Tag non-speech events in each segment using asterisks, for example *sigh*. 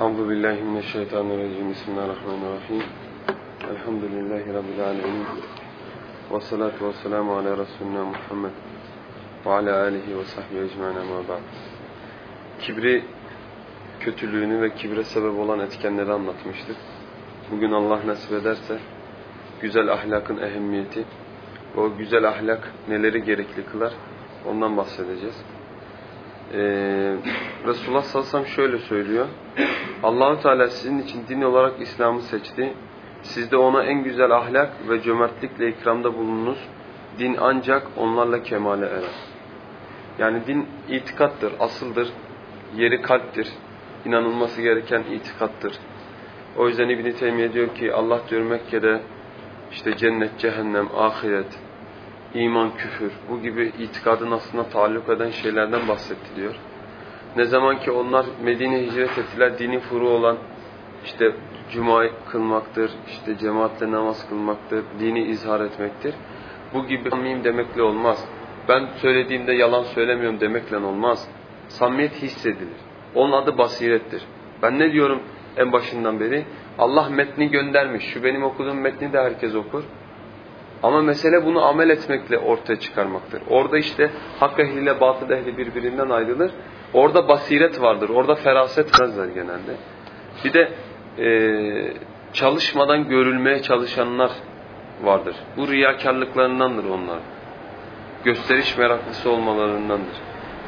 Euzu billahi mineşşeytanirracim. Bismillahirrahmanirrahim. Elhamdülillahi rabbil alamin. Ve salatu vesselamu ala resulina Muhammed ve ala alihi ve sahbihi ecmaîn ama ba'd. Kibri kötülüğünü ve kibre sebep olan etkenleri anlatmıştık. Bugün Allah nasip ederse güzel ahlakın ehemmiyeti ve o güzel ahlak neleri gerekli kılar ondan bahsedeceğiz. Ee, Resulullah sallallahu aleyhi ve sellem şöyle söylüyor. Allahu Teala sizin için din olarak İslam'ı seçti. Siz de ona en güzel ahlak ve cömertlikle ikramda bulununuz. Din ancak onlarla kemale erer. Yani din itikattır, asıldır, yeri kalptir, inanılması gereken itikattır. O yüzden İbn-i Teymiye diyor ki Allah diyor Mekke'de işte cennet, cehennem, ahiret, iman, küfür bu gibi itikadın aslında taalluk eden şeylerden bahsetti diyor. Ne zaman ki onlar Medine hicret ettiler, dini furu olan işte cuma kılmaktır, işte cemaatle namaz kılmaktır, dini izhar etmektir. Bu gibi samimiyim demekle olmaz. Ben söylediğimde yalan söylemiyorum demekle olmaz. Samimiyet hissedilir. Onun adı basirettir. Ben ne diyorum en başından beri? Allah metni göndermiş. Şu benim okuduğum metni de herkes okur. Ama mesele bunu amel etmekle ortaya çıkarmaktır. Orada işte hak ehliyle batıl ehli birbirinden ayrılır. Orada basiret vardır. Orada feraset vardır genelde. Bir de e, çalışmadan görülmeye çalışanlar vardır. Bu riyakarlıklarındandır onlar. Gösteriş meraklısı olmalarındandır.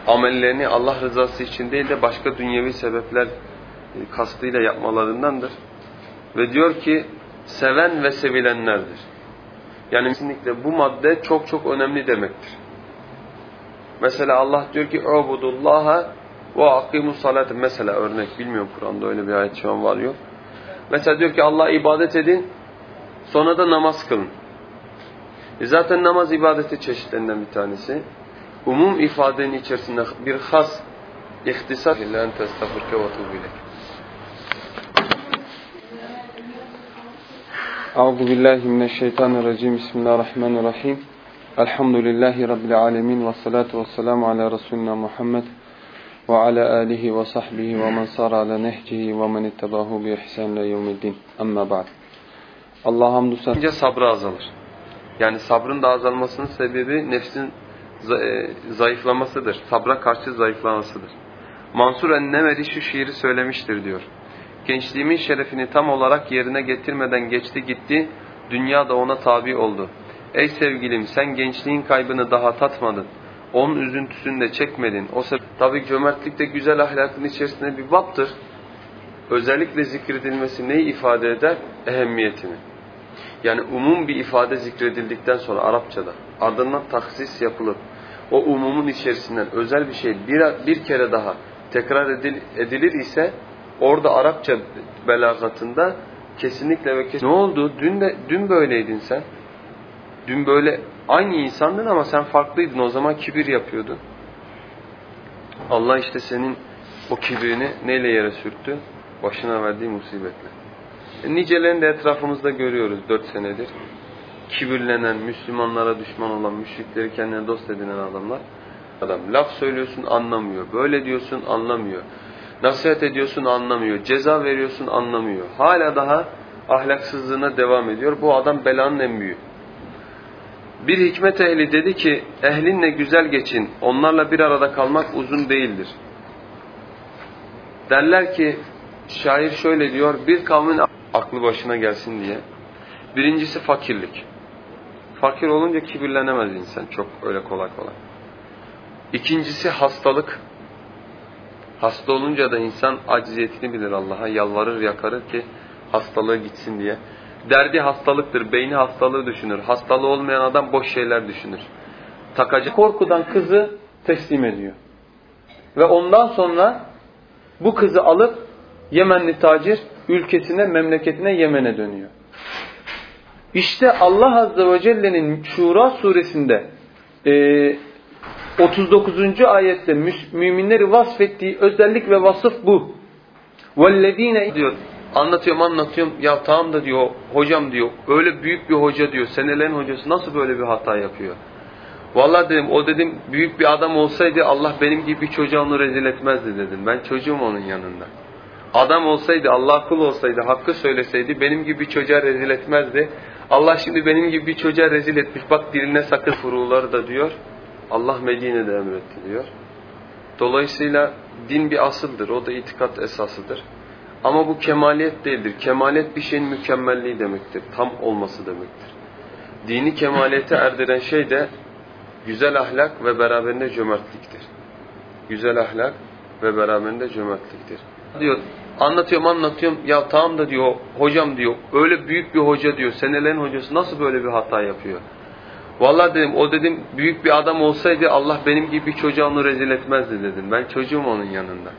Amellerini Allah rızası için değil de başka dünyevi sebepler e, kastıyla yapmalarındandır. Ve diyor ki seven ve sevilenlerdir. Yani kesinlikle bu madde çok çok önemli demektir. Mesela Allah diyor ki "Ubudullaha ve akimus salate." Mesela örnek bilmiyorum Kur'an'da öyle bir ayet şu an var yok. Mesela diyor ki Allah'a ibadet edin, sonra da namaz kılın. E zaten namaz ibadeti çeşitlerinden bir tanesi. Umum ifadenin içerisinde bir has ihtisas Euzu billahi mineşşeytanirracim. Bismillahirrahmanirrahim. Elhamdülillahi rabbil alamin ve salatu vesselamu ala resulina Muhammed ve ala alihi ve sahbihi ve men sara ala nehcihi ve men ittabahu bi ihsan ila yevmiddin. Amma ba'd. Allah hamdü sen sabrı azalır. Yani sabrın da azalmasının sebebi nefsin zayıflamasıdır. Sabra karşı zayıflamasıdır. Mansur en-Nemeri şu şiiri söylemiştir diyor. Gençliğimin şerefini tam olarak yerine getirmeden geçti gitti, dünya da ona tabi oldu. Ey sevgilim sen gençliğin kaybını daha tatmadın. Onun üzüntüsünü de çekmedin. O tabi cömertlik de güzel ahlakın içerisinde bir baptır. Özellikle zikredilmesi neyi ifade eder? Ehemmiyetini. Yani umum bir ifade zikredildikten sonra Arapçada ardından taksis yapılıp o umumun içerisinden özel bir şey bir, bir kere daha tekrar edil, edilir ise orada Arapça belagatında kesinlikle ve kesinlikle ne oldu? Dün de dün böyleydin sen. Dün böyle aynı insandın ama sen farklıydın. O zaman kibir yapıyordun. Allah işte senin o kibirini neyle yere sürttü? Başına verdiği musibetle. E, nicelerini de etrafımızda görüyoruz dört senedir. Kibirlenen, Müslümanlara düşman olan, müşrikleri kendine dost edinen adamlar. Adam laf söylüyorsun anlamıyor. Böyle diyorsun anlamıyor. Nasihat ediyorsun anlamıyor. Ceza veriyorsun anlamıyor. Hala daha ahlaksızlığına devam ediyor. Bu adam belanın en büyüğü. Bir hikmet ehli dedi ki ehlinle güzel geçin. Onlarla bir arada kalmak uzun değildir. Derler ki şair şöyle diyor. Bir kavmin aklı başına gelsin diye. Birincisi fakirlik. Fakir olunca kibirlenemez insan çok öyle kolay kolay. İkincisi hastalık. Hasta olunca da insan acziyetini bilir Allah'a. Yalvarır yakarır ki hastalığı gitsin diye. Derdi hastalıktır. Beyni hastalığı düşünür. Hastalığı olmayan adam boş şeyler düşünür. Takacı korkudan kızı teslim ediyor. Ve ondan sonra bu kızı alıp Yemenli tacir ülkesine, memleketine Yemen'e dönüyor. İşte Allah Azze ve Celle'nin Şura suresinde e, 39. ayette müminleri vasfettiği özellik ve vasıf bu. وَالَّذ۪ينَ diyor. Anlatıyorum anlatıyorum. Ya tamam da diyor hocam diyor. Öyle büyük bir hoca diyor. Senelerin hocası nasıl böyle bir hata yapıyor? Vallahi dedim o dedim büyük bir adam olsaydı Allah benim gibi bir çocuğa onu rezil etmezdi dedim. Ben çocuğum onun yanında. Adam olsaydı, Allah kul olsaydı, hakkı söyleseydi benim gibi bir çocuğa rezil etmezdi. Allah şimdi benim gibi bir çocuğa rezil etmiş. Bak diline sakın furuları da diyor. Allah Medine'de emretti diyor. Dolayısıyla din bir asıldır. O da itikat esasıdır. Ama bu kemaliyet değildir. Kemaliyet bir şeyin mükemmelliği demektir. Tam olması demektir. Dini kemaliyete erdiren şey de güzel ahlak ve beraberinde cömertliktir. Güzel ahlak ve beraberinde cömertliktir. Diyor, anlatıyorum anlatıyorum. Ya tamam da diyor, hocam diyor, öyle büyük bir hoca diyor, senelerin hocası nasıl böyle bir hata yapıyor? Vallahi dedim, o dedim büyük bir adam olsaydı Allah benim gibi bir çocuğa onu rezil etmezdi dedim. Ben çocuğum onun yanında.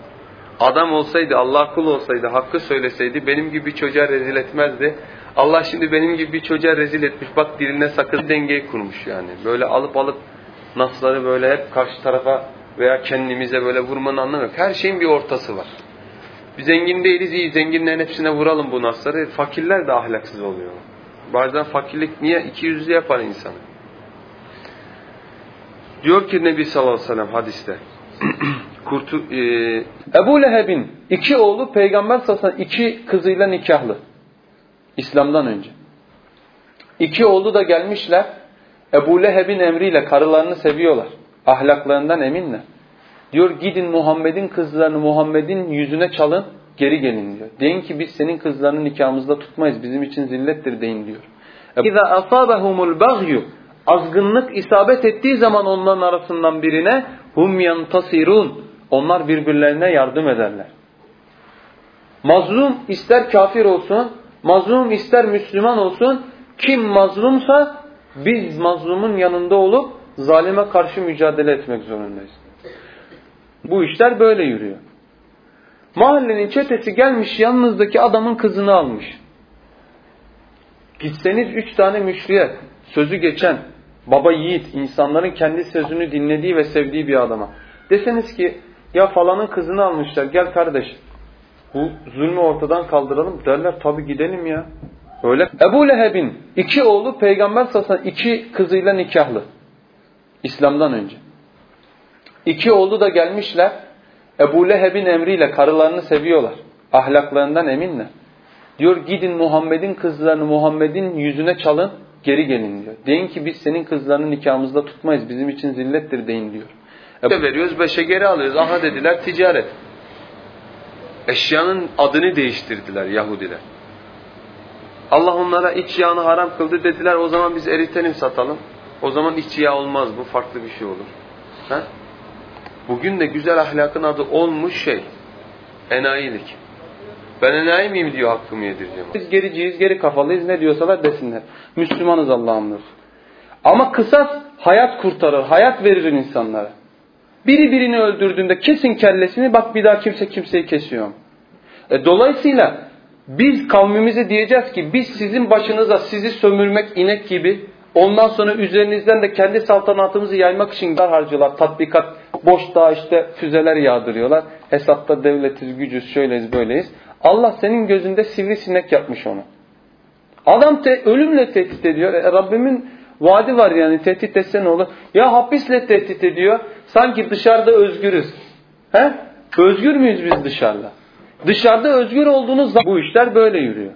Adam olsaydı, Allah kul olsaydı, hakkı söyleseydi benim gibi bir çocuğa rezil etmezdi. Allah şimdi benim gibi bir çocuğa rezil etmiş. Bak diline sakın dengeyi kurmuş yani. Böyle alıp alıp nasları böyle hep karşı tarafa veya kendimize böyle vurmanın anlamı yok. Her şeyin bir ortası var. Biz zengin değiliz iyi zenginlerin hepsine vuralım bu nasları. Fakirler de ahlaksız oluyor. Bazen fakirlik niye? iki yüzlü yapar insanı. Diyor ki Nebi sallallahu aleyhi ve sellem hadiste. *clears throat* Kurtu, e, Ebu Leheb'in iki oğlu peygamber sallallahu aleyhi ve sellem iki kızıyla nikahlı. İslam'dan önce. İki oğlu da gelmişler. Ebu Leheb'in emriyle karılarını seviyorlar. Ahlaklarından eminler. Diyor gidin Muhammed'in kızlarını Muhammed'in yüzüne çalın geri gelin diyor. Deyin ki biz senin kızlarını nikahımızda tutmayız. Bizim için zillettir deyin diyor. İza asabahumul bagyu azgınlık isabet ettiği zaman onların arasından birine hum yantasirun onlar birbirlerine yardım ederler. Mazlum ister kafir olsun, mazlum ister Müslüman olsun, kim mazlumsa biz mazlumun yanında olup zalime karşı mücadele etmek zorundayız. Bu işler böyle yürüyor. Mahallenin çetesi gelmiş yanınızdaki adamın kızını almış. Gitseniz üç tane müşriye, sözü geçen, baba yiğit, insanların kendi sözünü dinlediği ve sevdiği bir adama. Deseniz ki ya falanın kızını almışlar gel kardeş bu zulmü ortadan kaldıralım derler tabi gidelim ya. Öyle. Ebu Leheb'in iki oğlu peygamber sallallahu iki kızıyla nikahlı. İslam'dan önce. İki oğlu da gelmişler. Ebu Leheb'in emriyle karılarını seviyorlar. Ahlaklarından eminler. Diyor gidin Muhammed'in kızlarını Muhammed'in yüzüne çalın geri gelin diyor. Deyin ki biz senin kızlarını nikahımızda tutmayız. Bizim için zillettir deyin diyor. E veriyoruz beşe geri alıyoruz. Aha dediler ticaret. Eşyanın adını değiştirdiler Yahudiler. Allah onlara iç yağını haram kıldı dediler o zaman biz eritelim satalım. O zaman iç yağ olmaz bu farklı bir şey olur. Ha? Bugün de güzel ahlakın adı olmuş şey. Enayilik. Ben enayi miyim diyor hakkımı yedireceğim. Biz gericiyiz, geri kafalıyız ne diyorsalar desinler. Müslümanız Allah'ımdır. Ama kısas hayat kurtarır, hayat verir insanlara. Biri birini öldürdüğünde kesin kellesini bak bir daha kimse kimseyi kesiyor. E, dolayısıyla biz kavmimize diyeceğiz ki biz sizin başınıza sizi sömürmek inek gibi ondan sonra üzerinizden de kendi saltanatımızı yaymak için harcıyorlar. Tatbikat boş daha işte füzeler yağdırıyorlar. Hesapta devletiz, gücüz, şöyleyiz, böyleyiz. Allah senin gözünde sivrisinek yapmış onu. Adam te ölümle tehdit ediyor. E, Rabbimin vaadi var yani tehdit etse ne olur? Ya hapisle tehdit ediyor. Sanki dışarıda özgürüz. He? Özgür müyüz biz dışarıda? Dışarıda özgür olduğunuz zaman bu işler böyle yürüyor.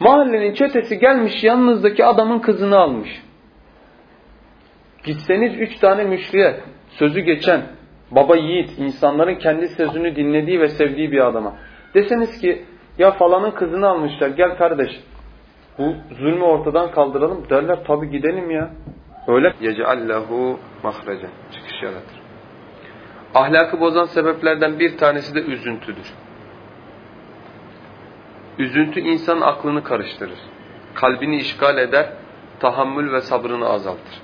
Mahallenin çetesi gelmiş yanınızdaki adamın kızını almış. Gitseniz üç tane müşriye, sözü geçen, baba yiğit, insanların kendi sözünü dinlediği ve sevdiği bir adama. Deseniz ki ya falanın kızını almışlar gel kardeş bu zulmü ortadan kaldıralım derler tabi gidelim ya. Öyle. Yeceallahu mahrecen. Çıkış yaratır. Ahlakı bozan sebeplerden bir tanesi de üzüntüdür. Üzüntü insanın aklını karıştırır. Kalbini işgal eder, tahammül ve sabrını azaltır.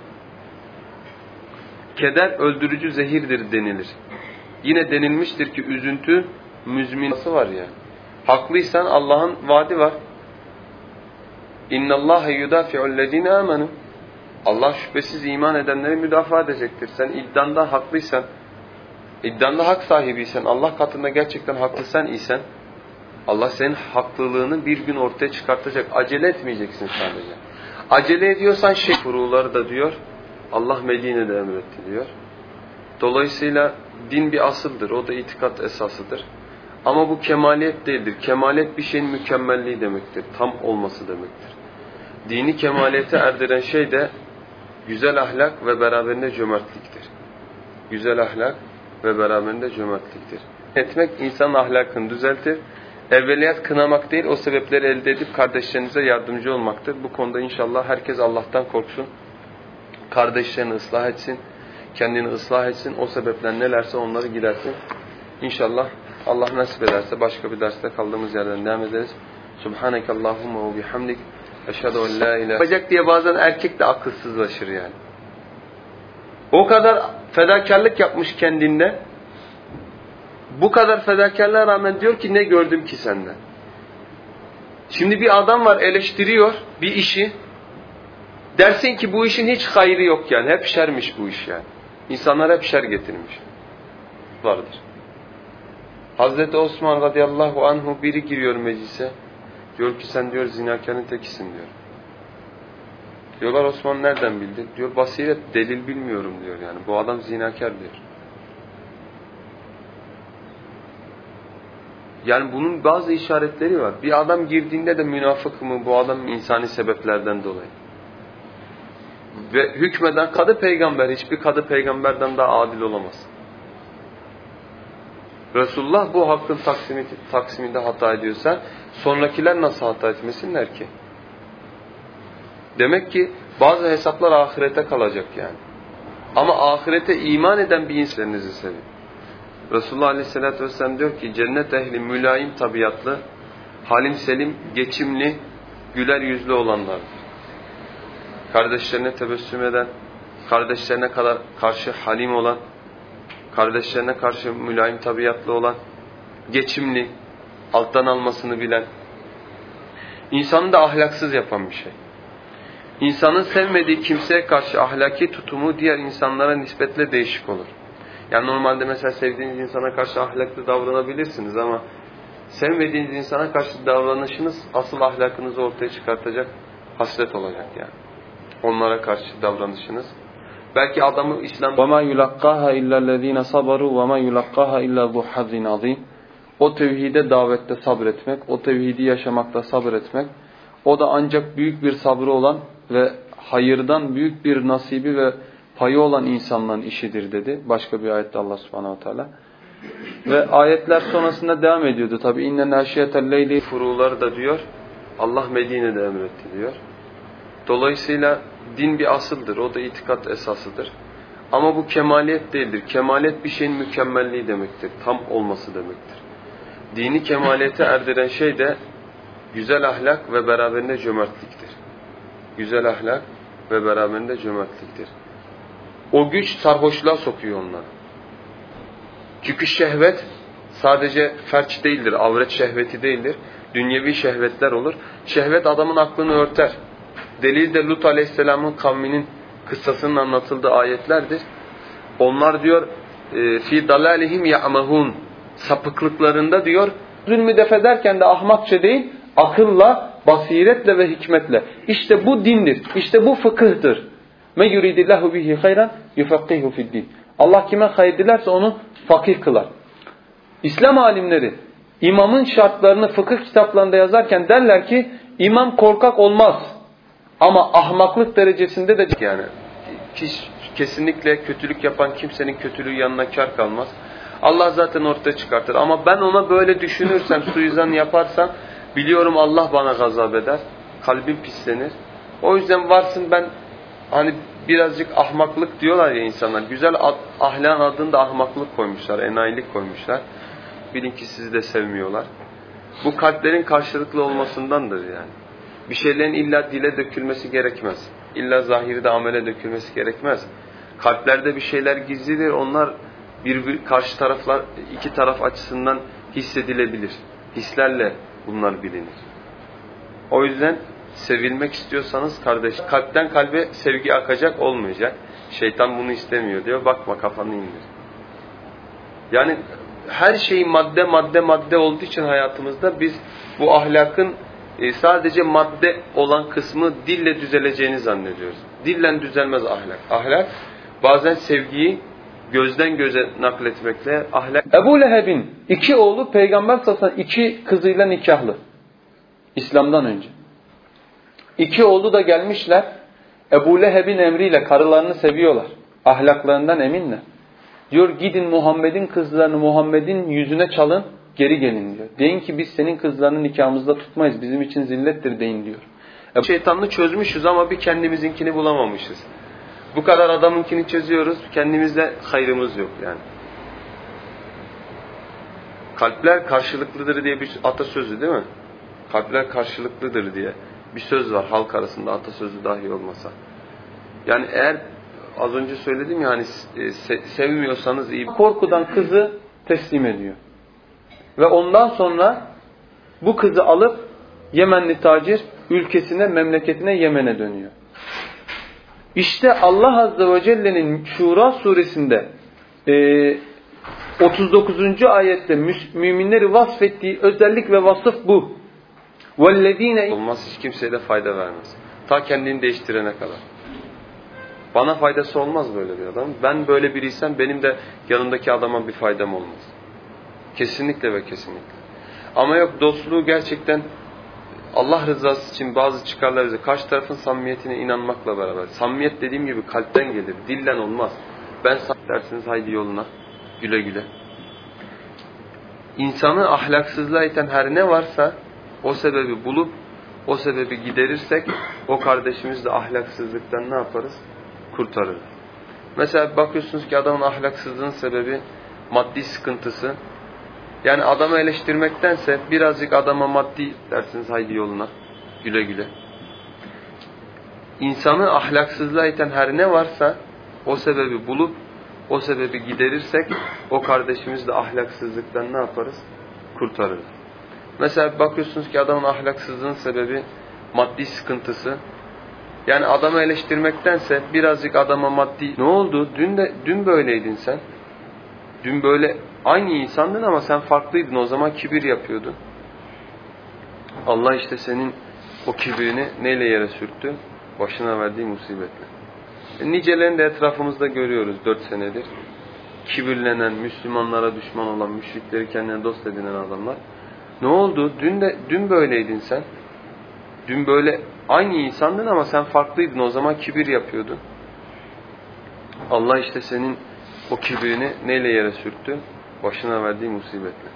Keder öldürücü zehirdir denilir. Yine denilmiştir ki üzüntü müzminası var ya. Haklıysan Allah'ın vaadi var. İnna Allah yudafi'u'llezine amenu. Allah şüphesiz iman edenleri müdafaa edecektir. Sen iddanda haklıysan, iddanda hak sahibiysen, Allah katında gerçekten haklıysan isen, Allah senin haklılığını bir gün ortaya çıkartacak. Acele etmeyeceksin sadece. Acele ediyorsan şey furuları da diyor, Allah Medine'de emretti diyor. Dolayısıyla din bir asıldır, o da itikat esasıdır. Ama bu kemaliyet değildir. Kemalet bir şeyin mükemmelliği demektir. Tam olması demektir. Dini kemaliyete erdiren şey de güzel ahlak ve beraberinde cömertliktir. Güzel ahlak ve beraberinde cömertliktir. Etmek insan ahlakını düzeltir. Evveliyat kınamak değil, o sebepleri elde edip kardeşlerinize yardımcı olmaktır. Bu konuda inşallah herkes Allah'tan korksun. Kardeşlerini ıslah etsin. Kendini ıslah etsin. O sebepler nelerse onları gidersin. İnşallah Allah nasip ederse başka bir derste kaldığımız yerden devam ederiz. Subhaneke Allahumma ve bihamdik. Eşhedü en la ilahe. Yapacak diye bazen erkek de akılsızlaşır yani. O kadar fedakarlık yapmış kendinde. Bu kadar fedakarlığa rağmen diyor ki ne gördüm ki senden. Şimdi bir adam var eleştiriyor bir işi. Dersin ki bu işin hiç hayrı yok yani. Hep şermiş bu iş yani. İnsanlar hep şer getirmiş. Vardır. Hazreti Osman radıyallahu anhu biri giriyor meclise. Diyor ki sen diyor zinakarın tekisin diyor. Diyorlar Osman nereden bildi? Diyor basiret delil bilmiyorum diyor yani. Bu adam zinakar diyor. Yani bunun bazı işaretleri var. Bir adam girdiğinde de münafık mı bu adam insani sebeplerden dolayı. Ve hükmeden kadı peygamber hiçbir kadı peygamberden daha adil olamaz. Resulullah bu hakkın taksimi, taksiminde hata ediyorsa sonrakiler nasıl hata etmesinler ki? Demek ki bazı hesaplar ahirete kalacak yani. Ama ahirete iman eden bir insanınızı sevin. Resulullah Aleyhisselatü Vesselam diyor ki cennet ehli mülayim tabiatlı, halim selim, geçimli, güler yüzlü olanlardır. Kardeşlerine tebessüm eden, kardeşlerine kadar karşı halim olan, kardeşlerine karşı mülayim tabiatlı olan, geçimli, alttan almasını bilen, insanı da ahlaksız yapan bir şey. İnsanın sevmediği kimseye karşı ahlaki tutumu diğer insanlara nispetle değişik olur. Yani normalde mesela sevdiğiniz insana karşı ahlaklı davranabilirsiniz ama sevmediğiniz insana karşı davranışınız asıl ahlakınızı ortaya çıkartacak hasret olacak yani. Onlara karşı davranışınız. Belki adamı İslam وَمَا يُلَقَّاهَا إِلَّا الَّذ۪ينَ صَبَرُوا وَمَا يُلَقَّاهَا إِلَّا ذُو حَظٍ عَظ۪يمٍ O tevhide davette sabretmek, o tevhidi yaşamakta sabretmek, o da ancak büyük bir sabrı olan ve hayırdan büyük bir nasibi ve payı olan insanların işidir dedi. Başka bir ayette Allah subhanahu teala. Ve ayetler sonrasında devam ediyordu. Tabi inne naşiyetel leyli furuları da diyor. Allah Medine'de emretti diyor. Dolayısıyla din bir asıldır. O da itikat esasıdır. Ama bu kemaliyet değildir. Kemalet bir şeyin mükemmelliği demektir. Tam olması demektir. Dini kemaliyete erdiren şey de güzel ahlak ve beraberinde cömertliktir. Güzel ahlak ve beraberinde cömertliktir. O güç sarhoşluğa sokuyor onları. Çünkü şehvet sadece ferç değildir, avret şehveti değildir. Dünyevi şehvetler olur. Şehvet adamın aklını örter. Delil de Lut Aleyhisselam'ın kavminin kıssasının anlatıldığı ayetlerdir. Onlar diyor e, fi dalalihim ya'mahun sapıklıklarında diyor zulmü def ederken de ahmakça değil akılla, basiretle ve hikmetle. İşte bu dindir. İşte bu fıkıhtır. Men yuridillahu bihi hayran yufakkihu fi'd-din. Allah kime hayır dilerse onu fakih kılar. İslam alimleri imamın şartlarını fıkıh kitaplarında yazarken derler ki imam korkak olmaz. Ama ahmaklık derecesinde de yani kesinlikle kötülük yapan kimsenin kötülüğü yanına kar kalmaz. Allah zaten ortaya çıkartır. Ama ben ona böyle düşünürsem, *laughs* suizan yaparsam biliyorum Allah bana gazap eder. Kalbim pislenir. O yüzden varsın ben hani birazcık ahmaklık diyorlar ya insanlar. Güzel ad, ahlakın adında ahmaklık koymuşlar, enayilik koymuşlar. Bilin ki sizi de sevmiyorlar. Bu kalplerin karşılıklı olmasındandır yani. Bir şeylerin illa dile dökülmesi gerekmez. İlla zahirde amele dökülmesi gerekmez. Kalplerde bir şeyler gizlidir. Onlar bir, bir karşı taraflar iki taraf açısından hissedilebilir. Hislerle bunlar bilinir. O yüzden sevilmek istiyorsanız kardeş kalpten kalbe sevgi akacak olmayacak. Şeytan bunu istemiyor diyor. Bakma kafanı indir. Yani her şey madde madde madde olduğu için hayatımızda biz bu ahlakın e, sadece madde olan kısmı dille düzeleceğini zannediyoruz. Dillen düzelmez ahlak. Ahlak bazen sevgiyi gözden göze nakletmekle ahlak Ebu Leheb'in iki oğlu peygamber sallallahu iki kızıyla nikahlı. İslam'dan önce. İki oğlu da gelmişler. Ebu Leheb'in emriyle karılarını seviyorlar. Ahlaklarından eminler. Diyor gidin Muhammed'in kızlarını Muhammed'in yüzüne çalın geri gelin diyor. Deyin ki biz senin kızlarını nikahımızda tutmayız. Bizim için zillettir deyin diyor. şeytanını çözmüşüz ama bir kendimizinkini bulamamışız. Bu kadar adamınkini çözüyoruz. Kendimizde hayrımız yok yani. Kalpler karşılıklıdır diye bir atasözü değil mi? Kalpler karşılıklıdır diye bir söz var halk arasında atasözü dahi olmasa. Yani eğer az önce söyledim ya hani se sevmiyorsanız iyi. Korkudan kızı teslim ediyor. Ve ondan sonra bu kızı alıp Yemenli tacir ülkesine, memleketine Yemen'e dönüyor. İşte Allah Azze ve Celle'nin Şura suresinde e, 39. ayette müminleri vasfettiği özellik ve vasıf bu. وَالَّذ۪ينَ Olmaz hiç kimseye de fayda vermez. Ta kendini değiştirene kadar. Bana faydası olmaz böyle bir adam. Ben böyle biriysem benim de yanındaki adama bir faydam olmaz. Kesinlikle ve kesinlikle. Ama yok dostluğu gerçekten Allah rızası için bazı çıkarlar bize karşı tarafın samimiyetine inanmakla beraber. Samimiyet dediğim gibi kalpten gelir. Dillen olmaz. Ben dersiniz haydi yoluna. Güle güle. İnsanı ahlaksızlığa iten her ne varsa o sebebi bulup o sebebi giderirsek o kardeşimiz de ahlaksızlıktan ne yaparız? Kurtarırız. Mesela bakıyorsunuz ki adamın ahlaksızlığın sebebi maddi sıkıntısı. Yani adamı eleştirmektense birazcık adama maddi dersiniz haydi yoluna. Güle güle. İnsanı ahlaksızlığa iten her ne varsa o sebebi bulup o sebebi giderirsek o kardeşimiz de ahlaksızlıktan ne yaparız? Kurtarırız. Mesela bakıyorsunuz ki adamın ahlaksızlığın sebebi maddi sıkıntısı. Yani adamı eleştirmektense birazcık adama maddi ne oldu? Dün de dün böyleydin sen. Dün böyle aynı insandın ama sen farklıydın. O zaman kibir yapıyordun. Allah işte senin o kibirini neyle yere sürttü? Başına verdiği musibetle. E, nicelerini de etrafımızda görüyoruz dört senedir. Kibirlenen, Müslümanlara düşman olan, müşrikleri kendine dost edinen adamlar. Ne oldu? Dün de dün böyleydin sen. Dün böyle aynı insandın ama sen farklıydın. O zaman kibir yapıyordun. Allah işte senin o kibirini neyle yere sürttü? Başına verdiği musibetle.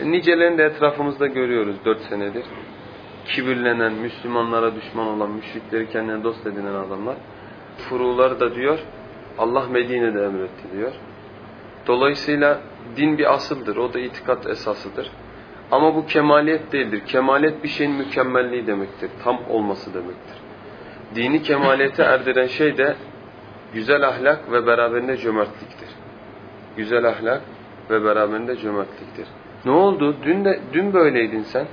E, nicelerini de etrafımızda görüyoruz dört senedir. Kibirlenen, Müslümanlara düşman olan, müşrikleri kendine dost edinen adamlar. Furuları da diyor, Allah Medine'de emretti diyor. Dolayısıyla din bir asıldır, o da itikat esasıdır. Ama bu kemaliyet değildir. Kemaliyet bir şeyin mükemmelliği demektir. Tam olması demektir. Dini kemaliyete erdiren şey de güzel ahlak ve beraberinde cömertliktir. Güzel ahlak ve beraberinde cömertliktir. Ne oldu? Dün de dün böyleydin sen.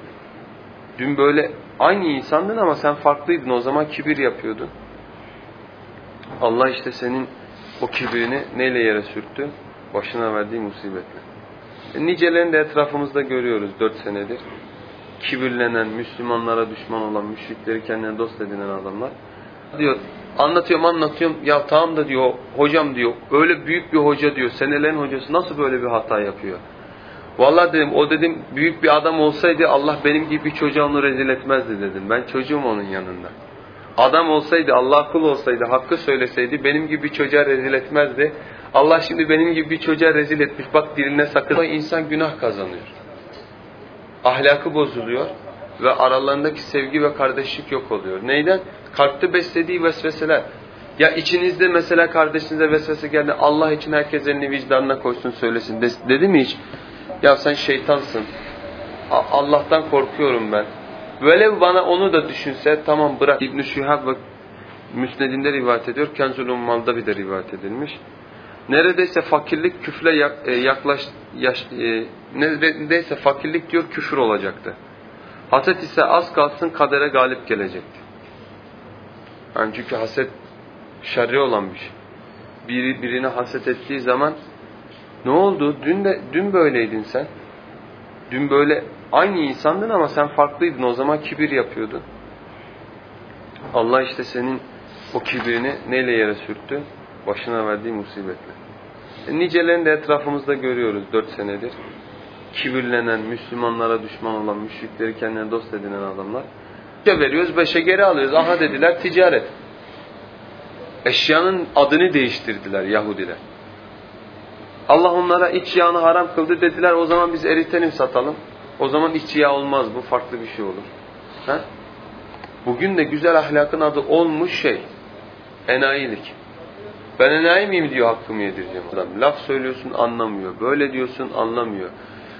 Dün böyle aynı insandın ama sen farklıydın. O zaman kibir yapıyordun. Allah işte senin o kibirini neyle yere sürttü? Başına verdiği musibetle. E, nicelerini de etrafımızda görüyoruz dört senedir. Kibirlenen, Müslümanlara düşman olan, müşrikleri kendine dost edinen adamlar. Diyor, anlatıyorum anlatıyorum, ya tamam da diyor, hocam diyor, öyle büyük bir hoca diyor, senelerin hocası nasıl böyle bir hata yapıyor? Vallahi dedim, o dedim büyük bir adam olsaydı Allah benim gibi bir çocuğa onu rezil etmezdi dedim. Ben çocuğum onun yanında. Adam olsaydı, Allah kul olsaydı, hakkı söyleseydi benim gibi bir çocuğa rezil etmezdi. Allah şimdi benim gibi bir çocuğa rezil etmiş. Bak diline sakın. insan günah kazanıyor. Ahlakı bozuluyor ve aralarındaki sevgi ve kardeşlik yok oluyor. Neyden? Kalpte beslediği vesveseler. Ya içinizde mesela kardeşinize vesvese geldi. Allah için herkes elini vicdanına koysun söylesin. De, dedi mi hiç? Ya sen şeytansın. Allah'tan korkuyorum ben. Böyle bana onu da düşünse tamam bırak. İbn-i Şihab ve Müsned'inde rivayet ediyor. Kenzul Ummal'da bir de rivayet edilmiş. Neredeyse fakirlik küfle e, yaklaş, yaş, e, neredeyse fakirlik diyor küfür olacaktı. Haset ise az kalsın kadere galip gelecekti. Yani çünkü haset şerri olan bir şey. Biri birine haset ettiği zaman ne oldu? Dün de dün böyleydin sen. Dün böyle aynı insandın ama sen farklıydın. O zaman kibir yapıyordun. Allah işte senin o kibirini neyle yere sürttü? Başına verdiği musibetle. Nicelerini de etrafımızda görüyoruz dört senedir. Kibirlenen, Müslümanlara düşman olan, müşrikleri kendine dost edinen adamlar. Beşe veriyoruz, beşe geri alıyoruz. Aha dediler ticaret. Eşyanın adını değiştirdiler Yahudiler. Allah onlara iç yağını haram kıldı dediler. O zaman biz eritelim satalım. O zaman iç yağ olmaz bu farklı bir şey olur. Ha? Bugün de güzel ahlakın adı olmuş şey. Enayilik. Ben enayi miyim diyor hakkımı yedireceğim adam. Laf söylüyorsun anlamıyor. Böyle diyorsun anlamıyor.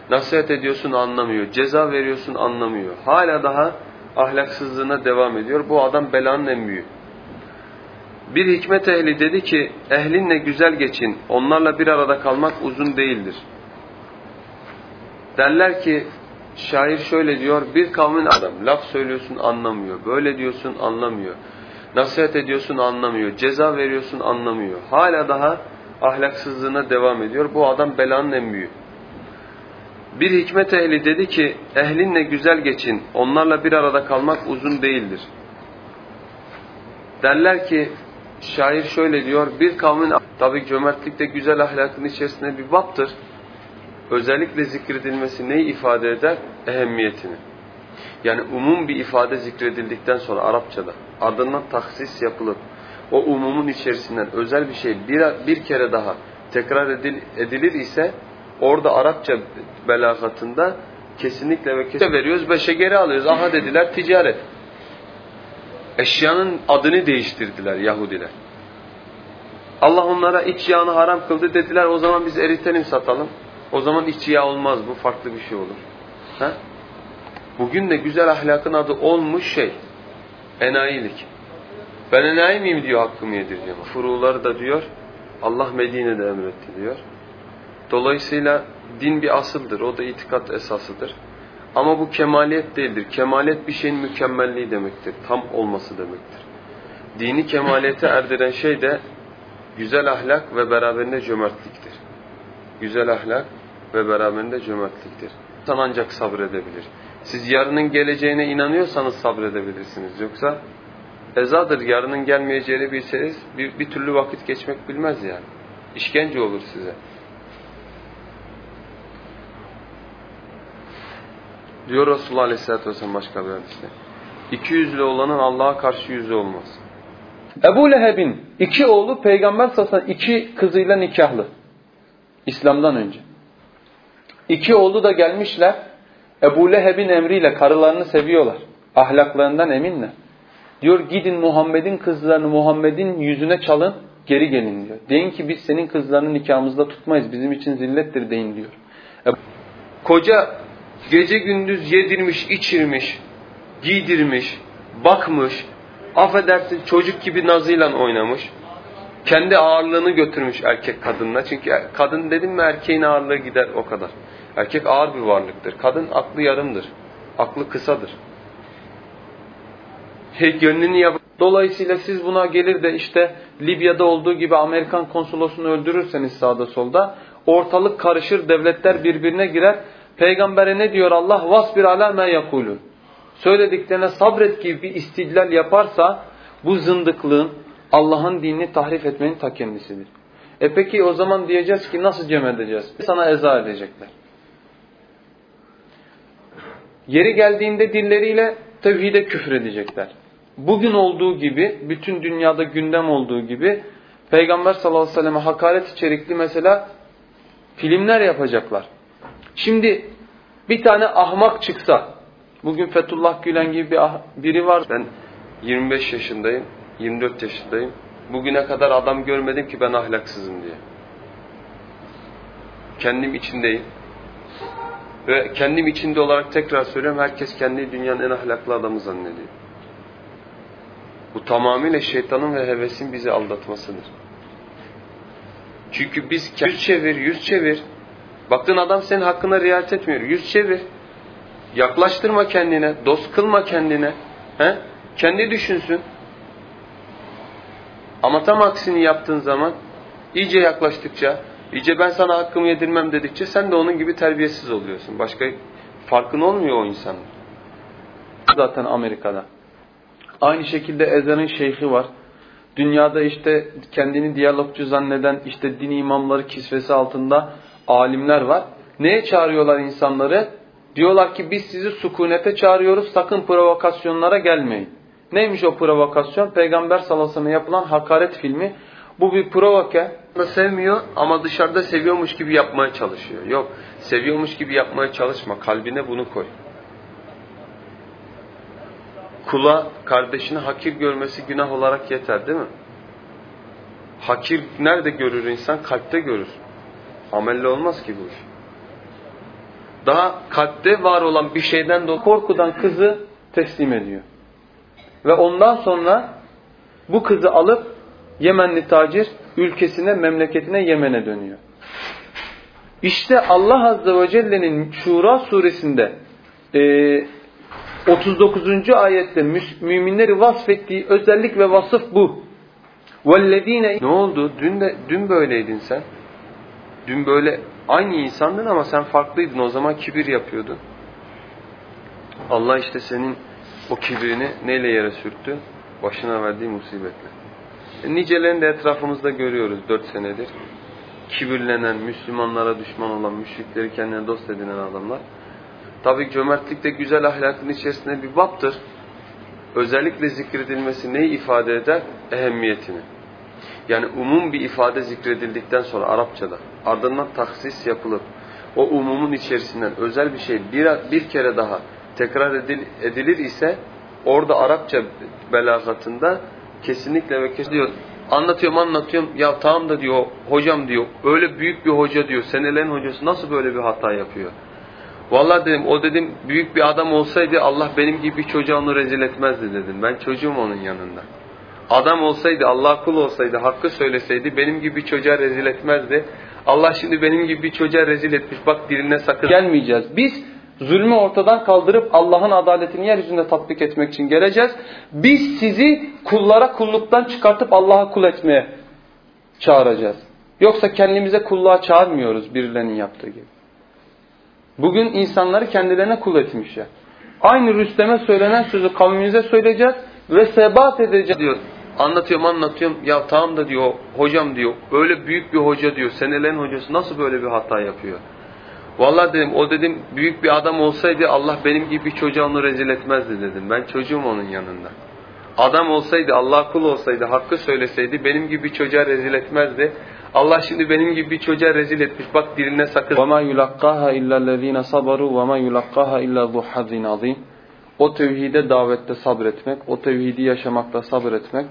Nasihat ediyorsun anlamıyor. Ceza veriyorsun anlamıyor. Hala daha ahlaksızlığına devam ediyor. Bu adam belanın en büyüğü. Bir hikmet ehli dedi ki, ehlinle güzel geçin, onlarla bir arada kalmak uzun değildir. Derler ki, şair şöyle diyor, bir kavmin adam, laf söylüyorsun anlamıyor, böyle diyorsun anlamıyor, nasihat ediyorsun anlamıyor, ceza veriyorsun anlamıyor. Hala daha ahlaksızlığına devam ediyor. Bu adam belanın en büyüğü. Bir hikmet ehli dedi ki, ehlinle güzel geçin, onlarla bir arada kalmak uzun değildir. Derler ki, şair şöyle diyor, bir kavmin tabi cömertlik de güzel ahlakın içerisinde bir baptır. Özellikle zikredilmesi neyi ifade eder? Ehemmiyetini. Yani umum bir ifade zikredildikten sonra Arapçada ardından taksis yapılıp o umumun içerisinden özel bir şey bir, bir kere daha tekrar edil, edilir ise orada Arapça belagatında kesinlikle ve kesinlikle veriyoruz, beşe geri alıyoruz. Aha dediler ticaret. Eşyanın adını değiştirdiler Yahudiler. Allah onlara iç yağını haram kıldı dediler o zaman biz eritelim satalım. O zaman iç yağ olmaz bu farklı bir şey olur. Ha? Bugün de güzel ahlakın adı olmuş şey. Enayilik. Ben enayi miyim diyor hakkımı yedireceğim. Furuları da diyor Allah Medine'de emretti diyor. Dolayısıyla din bir asıldır. O da itikat esasıdır. Ama bu kemaliyet değildir. Kemalet bir şeyin mükemmelliği demektir. Tam olması demektir. Dini kemaliyete erdiren şey de güzel ahlak ve beraberinde cömertliktir. Güzel ahlak ve beraberinde cömertliktir. İnsan ancak sabredebilir. Siz yarının geleceğine inanıyorsanız sabredebilirsiniz. Yoksa ezadır yarının gelmeyeceğini bilseniz bir, bir türlü vakit geçmek bilmez yani. İşkence olur size. Diyor Resulullah Aleyhisselatü Vesselam başka bir hadiste. İki yüzlü olanın Allah'a karşı yüzü olmaz. Ebu Leheb'in iki oğlu peygamber sallallahu iki kızıyla nikahlı. İslam'dan önce. İki oğlu da gelmişler. Ebu Leheb'in emriyle karılarını seviyorlar. Ahlaklarından eminler. Diyor gidin Muhammed'in kızlarını Muhammed'in yüzüne çalın geri gelin diyor. Deyin ki biz senin kızlarını nikahımızda tutmayız. Bizim için zillettir deyin diyor. Koca gece gündüz yedirmiş, içirmiş, giydirmiş, bakmış, affedersin çocuk gibi nazıyla oynamış. Kendi ağırlığını götürmüş erkek kadınla. Çünkü kadın dedim mi erkeğin ağırlığı gider o kadar. Erkek ağır bir varlıktır. Kadın aklı yarımdır. Aklı kısadır. Hey, gönlünü yap. Dolayısıyla siz buna gelir de işte Libya'da olduğu gibi Amerikan konsolosunu öldürürseniz sağda solda ortalık karışır, devletler birbirine girer. Peygambere ne diyor Allah? Vasbir ala me yakulun. Söylediklerine sabret gibi bir istidlal yaparsa bu zındıklığın Allah'ın dinini tahrif etmenin ta kendisidir. E peki o zaman diyeceğiz ki nasıl cem edeceğiz? Sana eza edecekler. Yeri geldiğinde dilleriyle tevhide küfür edecekler. Bugün olduğu gibi, bütün dünyada gündem olduğu gibi Peygamber sallallahu aleyhi ve selleme hakaret içerikli mesela filmler yapacaklar. Şimdi bir tane ahmak çıksa, bugün Fethullah Gülen gibi bir ah, biri var. Ben 25 yaşındayım, 24 yaşındayım. Bugüne kadar adam görmedim ki ben ahlaksızım diye. Kendim içindeyim. Ve kendim içinde olarak tekrar söylüyorum, herkes kendi dünyanın en ahlaklı adamı zannediyor. Bu tamamıyla şeytanın ve hevesin bizi aldatmasıdır. Çünkü biz yüz çevir, yüz çevir. Baktın adam senin hakkına riayet etmiyor. Yüz çevir. Yaklaştırma kendine, dost kılma kendine. He? Kendi düşünsün. Ama tam aksini yaptığın zaman iyice yaklaştıkça, iyice ben sana hakkımı yedirmem dedikçe sen de onun gibi terbiyesiz oluyorsun. Başka farkın olmuyor o insanın. Zaten Amerika'da. Aynı şekilde Ezan'ın şeyhi var. Dünyada işte kendini diyalogcu zanneden işte din imamları kisvesi altında alimler var. Neye çağırıyorlar insanları? Diyorlar ki biz sizi sükunete çağırıyoruz sakın provokasyonlara gelmeyin. Neymiş o provokasyon? Peygamber sallallahu yapılan hakaret filmi. Bu bir provoke. Sevmiyor ama dışarıda seviyormuş gibi yapmaya çalışıyor. Yok seviyormuş gibi yapmaya çalışma. Kalbine bunu koy. Kula kardeşini hakir görmesi günah olarak yeter değil mi? Hakir nerede görür insan? Kalpte görür. Amelle olmaz ki bu iş. Daha kalpte var olan bir şeyden dolayı korkudan kızı teslim ediyor. Ve ondan sonra bu kızı alıp Yemenli tacir ülkesine, memleketine Yemen'e dönüyor. İşte Allah Azze ve Celle'nin Şura suresinde e, 39. ayette müminleri vasfettiği özellik ve vasıf bu. وَالَّذ۪ينَ Ne oldu? Dün de dün böyleydin sen. Dün böyle aynı insandın ama sen farklıydın. O zaman kibir yapıyordun. Allah işte senin o kibrini neyle yere sürttü? Başına verdiği musibetle. E, nicelerini de etrafımızda görüyoruz dört senedir. Kibirlenen, Müslümanlara düşman olan, müşrikleri kendine dost edinen adamlar. Tabi cömertlik de güzel ahlakın içerisinde bir baptır. Özellikle zikredilmesi neyi ifade eder? Ehemmiyetini. Yani umum bir ifade zikredildikten sonra Arapçada ardından taksis yapılıp o umumun içerisinden özel bir şey bir, bir kere daha tekrar edil, edilir ise orada Arapça belagatında kesinlikle ve kesinlikle diyor anlatıyorum anlatıyorum ya tamam da diyor hocam diyor öyle büyük bir hoca diyor senelerin hocası nasıl böyle bir hata yapıyor? Vallahi dedim o dedim büyük bir adam olsaydı Allah benim gibi bir çocuğa onu rezil etmezdi dedim. Ben çocuğum onun yanında. Adam olsaydı, Allah kul olsaydı, hakkı söyleseydi benim gibi bir çocuğa rezil etmezdi. Allah şimdi benim gibi bir çocuğa rezil etmiş. Bak diline sakın. Gelmeyeceğiz. Biz zulmü ortadan kaldırıp Allah'ın adaletini yeryüzünde tatbik etmek için geleceğiz. Biz sizi kullara kulluktan çıkartıp Allah'a kul etmeye çağıracağız. Yoksa kendimize kulluğa çağırmıyoruz birilerinin yaptığı gibi. Bugün insanları kendilerine kul etmiş ya. Aynı Rüstem'e söylenen sözü kavmimize söyleyeceğiz ve sebat edeceğiz diyor. Anlatıyorum anlatıyorum ya tamam da diyor hocam diyor öyle büyük bir hoca diyor senelerin hocası nasıl böyle bir hata yapıyor? Vallahi dedim o dedim büyük bir adam olsaydı Allah benim gibi bir çocuğa onu rezil etmezdi dedim. Ben çocuğum onun yanında. Adam olsaydı, Allah kul olsaydı, hakkı söyleseydi benim gibi bir çocuğa rezil etmezdi. Allah şimdi benim gibi bir çocuğa rezil etmiş. Bak diline sakın. وَمَا يُلَقَّاهَا إِلَّا الَّذ۪ينَ صَبَرُوا وَمَا يُلَقَّاهَا إِلَّا ذُو حَظٍ عَظِيمٍ O tevhide davette sabretmek, o tevhidi yaşamakta sabretmek,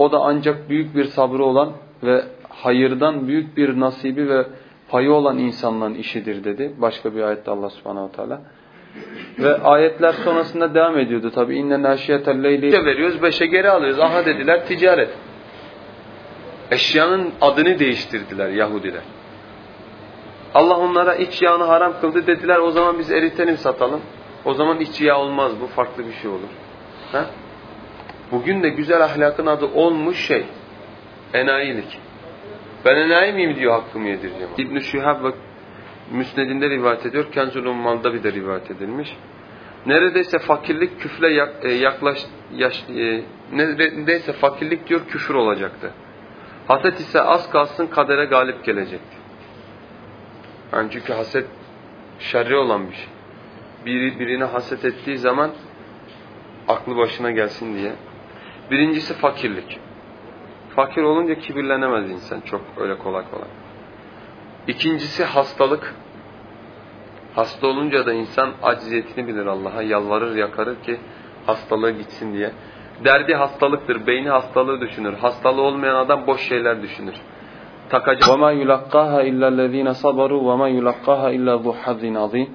o da ancak büyük bir sabrı olan ve hayırdan büyük bir nasibi ve payı olan insanların işidir dedi. Başka bir ayette Allah subhanahu teala. Ve ayetler sonrasında devam ediyordu tabi. İnne naşiyetel leyli veriyoruz, beşe geri alıyoruz. Aha dediler ticaret. Eşyanın adını değiştirdiler Yahudiler. Allah onlara iç yağını haram kıldı dediler. O zaman biz eritelim satalım. O zaman iç yağ olmaz bu farklı bir şey olur. Ha? Bugün de güzel ahlakın adı olmuş şey. Enayilik. Ben enayi miyim diyor hakkımı yedireceğim. İbn-i Şihab Müsned'inde rivayet ediyor. Kenzulun Mal'da bir de rivayet edilmiş. Neredeyse fakirlik küfle e, yaklaş, yaş, e, neredeyse fakirlik diyor küfür olacaktı. Haset ise az kalsın kadere galip gelecekti. Yani çünkü haset şerri olan bir şey. Biri birine haset ettiği zaman aklı başına gelsin diye. Birincisi fakirlik. Fakir olunca kibirlenemez insan çok öyle kolay kolay. İkincisi hastalık. Hasta olunca da insan acziyetini bilir Allah'a. Yalvarır yakarır ki hastalığı gitsin diye. Derdi hastalıktır. Beyni hastalığı düşünür. Hastalığı olmayan adam boş şeyler düşünür. Takacak. وَمَا يُلَقَّاهَا إِلَّا الَّذ۪ينَ صَبَرُوا وَمَا يُلَقَّاهَا إِلَّا ذُو حَظٍ عَظِيمٍ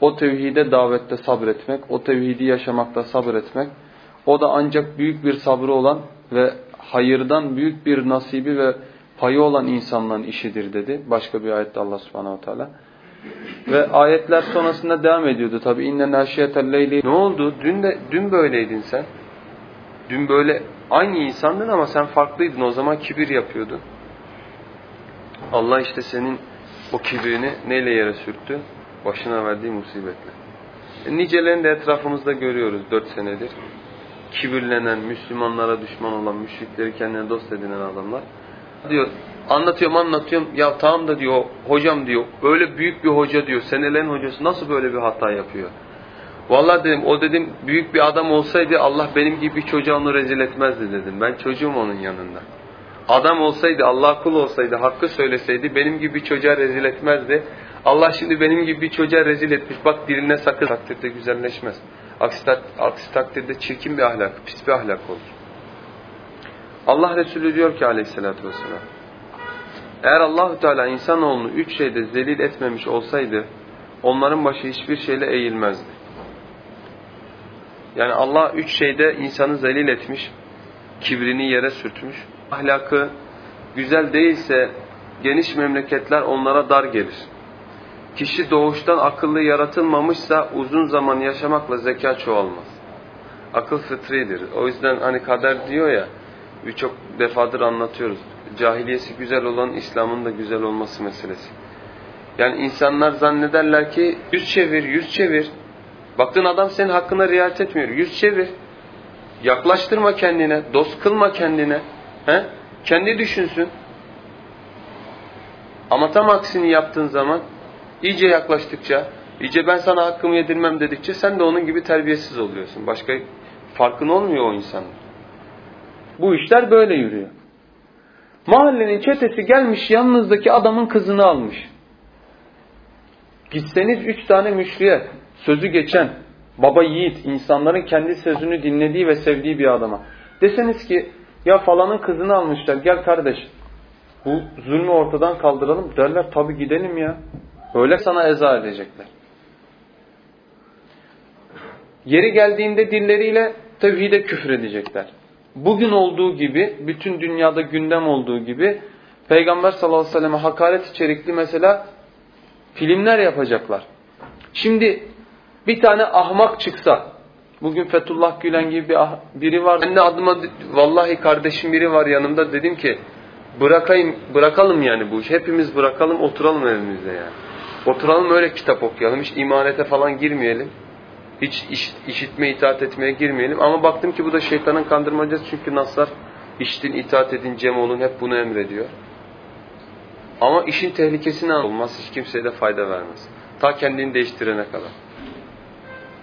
O tevhide davette sabretmek, o tevhidi yaşamakta sabretmek, o da ancak büyük bir sabrı olan ve hayırdan büyük bir nasibi ve payı olan insanların işidir dedi. Başka bir ayette Allah subhanahu teala. Ve ayetler sonrasında devam ediyordu tabi. İnne naşiyetel leyli. Ne oldu? Dün de dün böyleydin sen. Dün böyle aynı insandın ama sen farklıydın. O zaman kibir yapıyordun. Allah işte senin o kibrini neyle yere sürttü? Başına verdiği musibetle. E, nicelerini de etrafımızda görüyoruz dört senedir. Kibirlenen, Müslümanlara düşman olan, müşrikleri kendine dost edinen adamlar. Diyor, anlatıyorum anlatıyorum, ya tamam da diyor, hocam diyor, öyle büyük bir hoca diyor, senelerin hocası nasıl böyle bir hata yapıyor? Vallahi dedim, o dedim büyük bir adam olsaydı Allah benim gibi bir çocuğa onu rezil etmezdi dedim. Ben çocuğum onun yanında. Adam olsaydı, Allah kul olsaydı, hakkı söyleseydi benim gibi bir çocuğa rezil etmezdi. Allah şimdi benim gibi bir çocuğa rezil etmiş. Bak diline sakın takdirde güzelleşmez. Aksi, aksi takdirde çirkin bir ahlak, pis bir ahlak olur. Allah Resulü diyor ki aleyhissalatü vesselam. Eğer Allahu Teala insanoğlunu üç şeyde zelil etmemiş olsaydı onların başı hiçbir şeyle eğilmezdi. Yani Allah üç şeyde insanı zelil etmiş, kibrini yere sürtmüş. Ahlakı güzel değilse geniş memleketler onlara dar gelir. Kişi doğuştan akıllı yaratılmamışsa uzun zaman yaşamakla zeka çoğalmaz. Akıl fıtridir. O yüzden hani kader diyor ya, birçok defadır anlatıyoruz. Cahiliyesi güzel olan İslam'ın da güzel olması meselesi. Yani insanlar zannederler ki yüz çevir, yüz çevir. Baktığın adam senin hakkına riayet etmiyor. Yüz çevir. Yaklaştırma kendine, dost kılma kendine. He? Kendi düşünsün. Ama tam aksini yaptığın zaman iyice yaklaştıkça, iyice ben sana hakkımı yedirmem dedikçe sen de onun gibi terbiyesiz oluyorsun. Başka farkın olmuyor o insanın. Bu işler böyle yürüyor. Mahallenin çetesi gelmiş yalnızdaki adamın kızını almış. Gitseniz üç tane müşriye, sözü geçen, baba yiğit, insanların kendi sözünü dinlediği ve sevdiği bir adama. Deseniz ki ya falanın kızını almışlar gel kardeş bu zulmü ortadan kaldıralım derler tabi gidelim ya. Öyle sana eza edecekler. Yeri geldiğinde dilleriyle tevhide küfür edecekler. Bugün olduğu gibi, bütün dünyada gündem olduğu gibi Peygamber sallallahu aleyhi ve selleme hakaret içerikli mesela filmler yapacaklar. Şimdi bir tane ahmak çıksa, bugün Fethullah Gülen gibi bir ah, biri var. Ben de adıma vallahi kardeşim biri var yanımda dedim ki bırakayım, bırakalım yani bu işi. Hepimiz bırakalım oturalım evimizde yani. Oturalım öyle kitap okuyalım. Hiç imanete falan girmeyelim. Hiç iş, işitme, itaat etmeye girmeyelim. Ama baktım ki bu da şeytanın kandırmacası. Çünkü naslar işitin, itaat edin, cem olun hep bunu emrediyor. Ama işin tehlikesine olmaz. Hiç kimseye de fayda vermez. Ta kendini değiştirene kadar.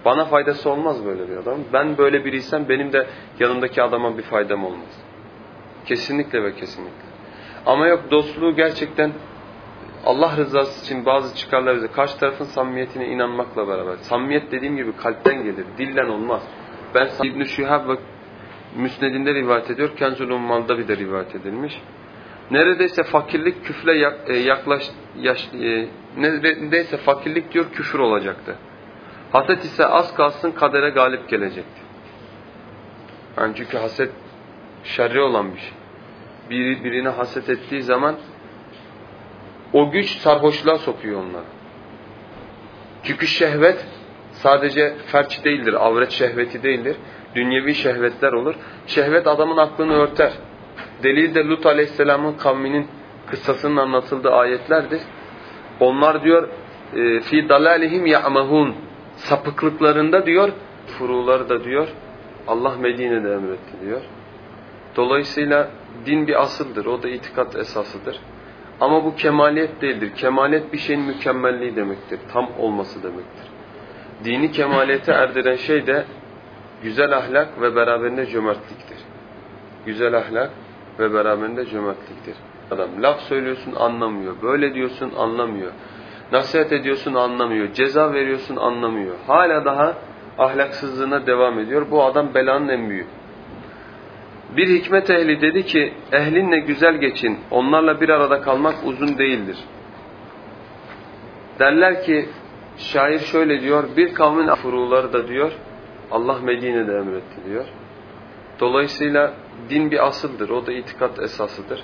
Bana faydası olmaz böyle bir adam. Ben böyle biriysem benim de yanımdaki adama bir faydam olmaz. Kesinlikle ve kesinlikle. Ama yok dostluğu gerçekten Allah rızası için bazı çıkarlar bize karşı tarafın samimiyetine inanmakla beraber. Samimiyet dediğim gibi kalpten gelir, dillen olmaz. Ben İbn-i Şihab ve Müsned'inde rivayet ediyor, Kenzul Ummal'da bir de rivayet edilmiş. Neredeyse fakirlik küfle e, yaklaş, yaş, e, neredeyse fakirlik diyor küfür olacaktı. Haset ise az kalsın kadere galip gelecekti. Yani çünkü haset şerri olan bir şey. Biri birine haset ettiği zaman o güç sarhoşluğa sokuyor onları. Çünkü şehvet sadece ferç değildir, avret şehveti değildir. Dünyevi şehvetler olur. Şehvet adamın aklını örter. Delil de Lut Aleyhisselam'ın kavminin kıssasının anlatıldığı ayetlerdir. Onlar diyor e, fi dalalihim ya'mahun sapıklıklarında diyor furuları da diyor Allah Medine'de emretti diyor. Dolayısıyla din bir asıldır. O da itikat esasıdır. Ama bu kemaliyet değildir. Kemalet bir şeyin mükemmelliği demektir. Tam olması demektir. Dini kemaliyete erdiren şey de güzel ahlak ve beraberinde cömertliktir. Güzel ahlak ve beraberinde cömertliktir. Adam laf söylüyorsun anlamıyor. Böyle diyorsun anlamıyor. Nasihat ediyorsun anlamıyor. Ceza veriyorsun anlamıyor. Hala daha ahlaksızlığına devam ediyor. Bu adam belanın en büyüğü. Bir hikmet ehli dedi ki, ehlinle güzel geçin, onlarla bir arada kalmak uzun değildir. Derler ki, şair şöyle diyor, bir kavmin furuları da diyor, Allah Medine'de emretti diyor. Dolayısıyla din bir asıldır, o da itikat esasıdır.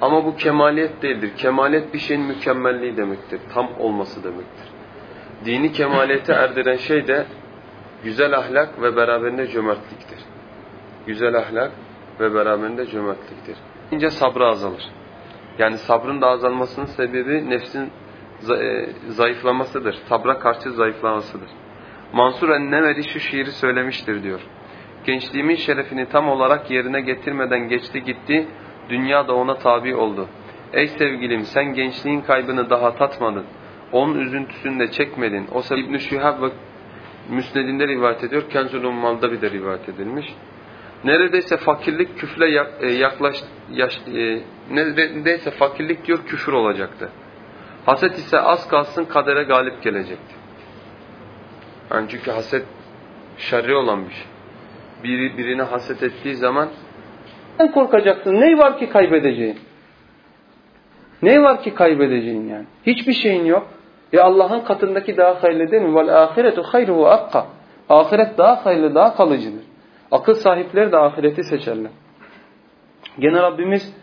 Ama bu kemaliyet değildir. Kemalet bir şeyin mükemmelliği demektir, tam olması demektir. Dini kemaliyete erdiren şey de güzel ahlak ve beraberinde cömertliktir. Güzel ahlak ve beraberinde cömertliktir. İnce sabrı azalır. Yani sabrın da azalmasının sebebi nefsin e, zayıflamasıdır. Sabra karşı zayıflamasıdır. Mansur en-Neveri şu şiiri söylemiştir diyor. Gençliğimin şerefini tam olarak yerine getirmeden geçti gitti, dünya da ona tabi oldu. Ey sevgilim sen gençliğin kaybını daha tatmadın. Onun üzüntüsünü de çekmedin. O sebeple İbn-i Şühab ve Müsned'inde rivayet ediyor. Kenzul Ummal'da bir de rivayet edilmiş. Neredeyse fakirlik küfle e, yaklaş, yaş, e, neredeyse fakirlik diyor küfür olacaktı. Haset ise az kalsın kadere galip gelecekti. Yani çünkü haset şerri olan bir şey. Biri, birine haset ettiği zaman sen korkacaksın. Ne var ki kaybedeceğin? Ne var ki kaybedeceğin yani? Hiçbir şeyin yok. E Allah'ın katındaki daha hayırlı değil mi? Vel ahiretu hayru akka. Ahiret daha hayırlı, daha kalıcıdır. Akıl sahipleri de ahireti seçerler. Gene Rabbimiz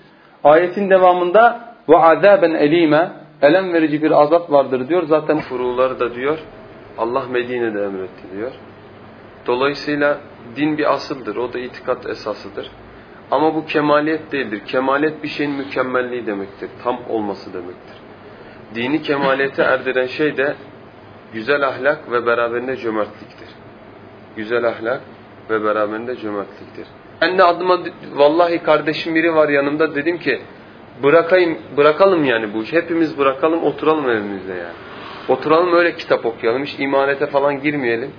ayetin devamında ve azaben elime elem verici bir azap vardır diyor. Zaten furuları da diyor Allah Medine'de emretti diyor. Dolayısıyla din bir asıldır. O da itikat esasıdır. Ama bu kemaliyet değildir. Kemalet bir şeyin mükemmelliği demektir. Tam olması demektir. Dini kemaliyete erdiren şey de güzel ahlak ve beraberinde cömertliktir. Güzel ahlak ve beraberinde cömertliktir. Ben de adıma vallahi kardeşim biri var yanımda dedim ki bırakayım bırakalım yani bu işi. Hepimiz bırakalım oturalım evimizde yani. Oturalım öyle kitap okuyalım. Hiç imanete falan girmeyelim.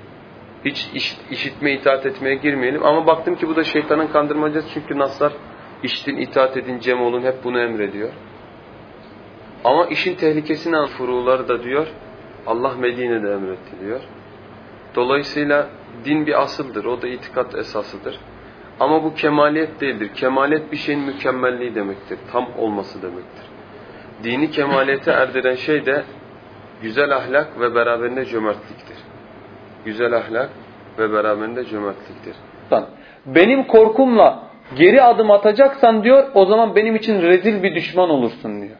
Hiç iş, işitme, itaat etmeye girmeyelim. Ama baktım ki bu da şeytanın kandırmacası. Çünkü naslar işitin, itaat edin, cem olun hep bunu emrediyor. Ama işin tehlikesini an furuları da diyor. Allah Medine'de emretti diyor. Dolayısıyla din bir asıldır. O da itikat esasıdır. Ama bu kemaliyet değildir. Kemalet bir şeyin mükemmelliği demektir. Tam olması demektir. Dini kemaliyete erdiren şey de güzel ahlak ve beraberinde cömertliktir. Güzel ahlak ve beraberinde cömertliktir. Benim korkumla geri adım atacaksan diyor o zaman benim için rezil bir düşman olursun diyor.